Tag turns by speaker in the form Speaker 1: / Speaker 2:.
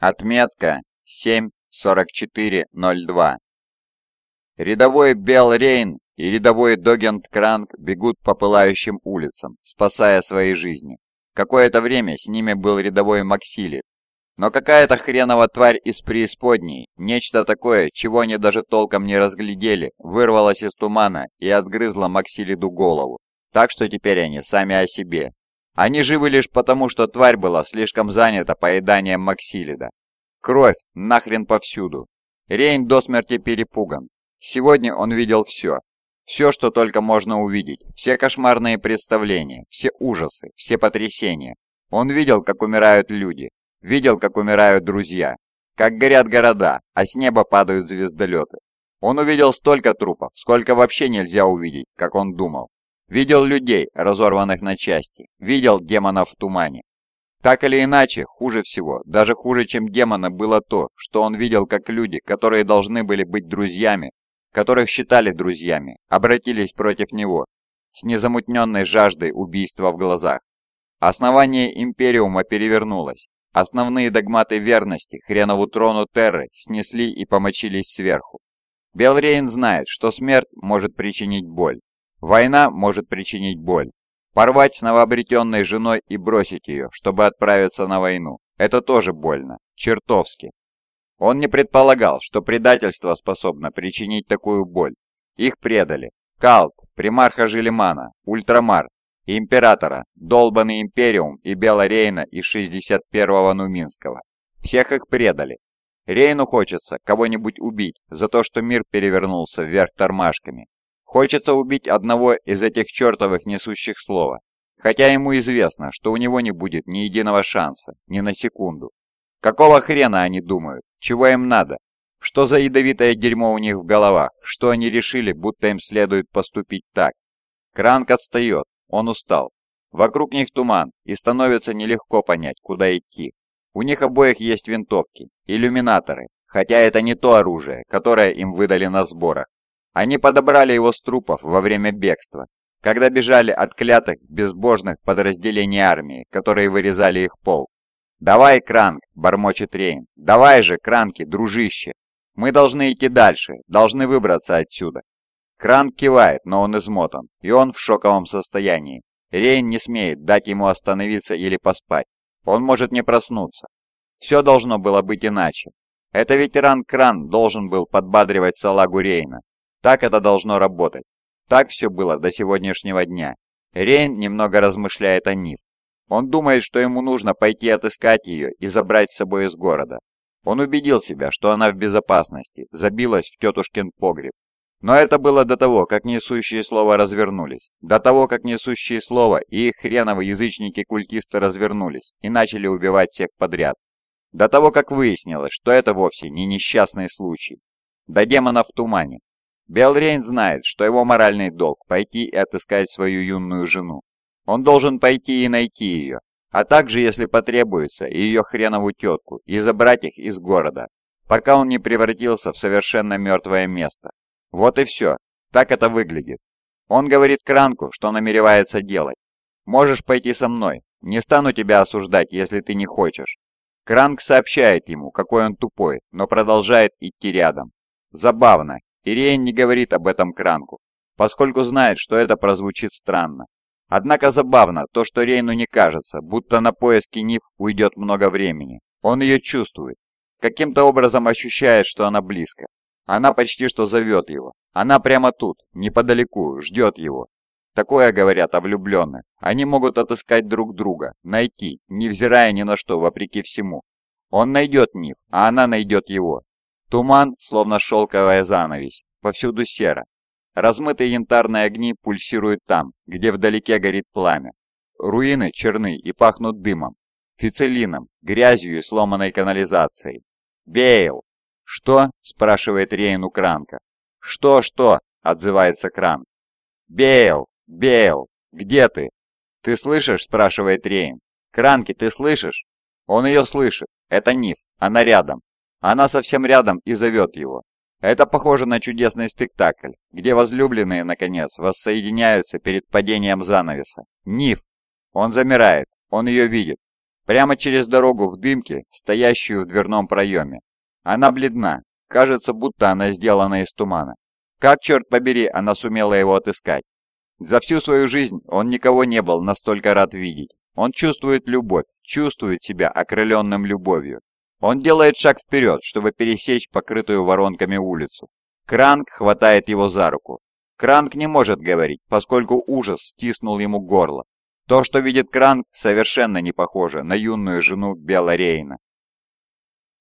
Speaker 1: Отметка 7.44.02. Рядовой Белл Рейн и рядовой Догент Кранк бегут по пылающим улицам, спасая свои жизни. Какое-то время с ними был рядовой Максили. Но какая-то хренова тварь из преисподней, нечто такое, чего они даже толком не разглядели, вырвалась из тумана и отгрызла Максилиду голову. Так что теперь они сами о себе. Они живы лишь потому, что тварь была слишком занята поеданием Максилида. Кровь нахрен повсюду. Рейн до смерти перепуган. Сегодня он видел все. Все, что только можно увидеть. Все кошмарные представления, все ужасы, все потрясения. Он видел, как умирают люди. Видел, как умирают друзья. Как горят города, а с неба падают звездолеты. Он увидел столько трупов, сколько вообще нельзя увидеть, как он думал. Видел людей, разорванных на части. Видел демонов в тумане. Так или иначе, хуже всего, даже хуже, чем демона, было то, что он видел, как люди, которые должны были быть друзьями, которых считали друзьями, обратились против него, с незамутненной жаждой убийства в глазах. Основание Империума перевернулось. Основные догматы верности хренову трону Терры снесли и помочились сверху. Бейл Рейн знает, что смерть может причинить боль. Война может причинить боль. Порвать с новообретенной женой и бросить ее, чтобы отправиться на войну. Это тоже больно. Чертовски. Он не предполагал, что предательство способно причинить такую боль. Их предали. Калт, примарха Жиллимана, Ультрамар, Императора, долбанный Империум и Бейла Рейна из 61-го Нуминского. Всех их предали. Рейну хочется кого-нибудь убить за то, что мир перевернулся вверх тормашками. Хочется убить одного из этих чертовых несущих слова, хотя ему известно, что у него не будет ни единого шанса, ни на секунду. Какого хрена они думают? Чего им надо? Что за ядовитое дерьмо у них в головах? Что они решили, будто им следует поступить так? Кранк отстает, он устал. Вокруг них туман, и становится нелегко понять, куда идти. У них обоих есть винтовки, иллюминаторы, хотя это не то оружие, которое им выдали на сборах. Они подобрали его с трупов во время бегства, когда бежали от клятых безбожных подразделений армии, которые вырезали их пол. «Давай, Кранк!» – бормочет Рейн. «Давай же, Кранки, дружище! Мы должны идти дальше, должны выбраться отсюда!» Кранк кивает, но он измотан, и он в шоковом состоянии. Рейн не смеет дать ему остановиться или поспать. Он может не проснуться. Все должно было быть иначе. Это ветеран Кран должен был подбадривать салагу Рейна, так это должно работать. Так все было до сегодняшнего дня. Рейн немного размышляет о Нив. Он думает, что ему нужно пойти отыскать ее и забрать с собой из города. Он убедил себя, что она в безопасности, забилась в тетушкин погреб. Но это было до того, как несущие слова развернулись. До того, как несущие слова и их хреновые язычники-культисты развернулись и начали убивать всех подряд. До того, как выяснилось, что это вовсе не несчастный случай. До демона в тумане, Белрейн знает, что его моральный долг – пойти и отыскать свою юную жену. Он должен пойти и найти ее, а также, если потребуется, и ее хренову тетку, и забрать их из города, пока он не превратился в совершенно мертвое место. Вот и все. Так это выглядит. Он говорит Кранку, что намеревается делать. «Можешь пойти со мной. Не стану тебя осуждать, если ты не хочешь». Кранк сообщает ему, какой он тупой, но продолжает идти рядом. Забавно, Ириен не говорит об этом Кранку, поскольку знает, что это прозвучит странно. Однако забавно то, что Рейну не кажется, будто на поиски Нив уйдет много времени. Он ее чувствует. Каким-то образом ощущает, что она близко. Она почти что зовет его. Она прямо тут, неподалеку, ждет его. Такое говорят о влюбленных. Они могут отыскать друг друга, найти, невзирая ни на что, вопреки всему. Он найдет Нив, а она найдет его. Туман, словно шелковая занавесь, повсюду серо. Размытые янтарные огни пульсируют там, где вдалеке горит пламя. Руины черны и пахнут дымом, фицелином, грязью и сломанной канализацией. «Бейл!» «Что?» – спрашивает Рейн у Кранка. «Что, что?» – отзывается Кранк. «Бейл! Бейл! Где ты?» «Ты слышишь?» – спрашивает Рейн. «Кранки, ты слышишь?» Он ее слышит. Это Ниф. Она рядом. Она совсем рядом и зовет его. Это похоже на чудесный спектакль, где возлюбленные, наконец, воссоединяются перед падением занавеса. Ниф! Он замирает, он ее видит. Прямо через дорогу в дымке, стоящую в дверном проеме. Она бледна, кажется, будто она сделана из тумана. Как, черт побери, она сумела его отыскать? За всю свою жизнь он никого не был настолько рад видеть. Он чувствует любовь, чувствует себя окрыленным любовью. Он делает шаг вперед, чтобы пересечь покрытую воронками улицу. Кранк хватает его за руку. Кранк не может говорить, поскольку ужас стиснул ему горло. То, что видит Кранк, совершенно не похоже на юную жену Белла Рейна.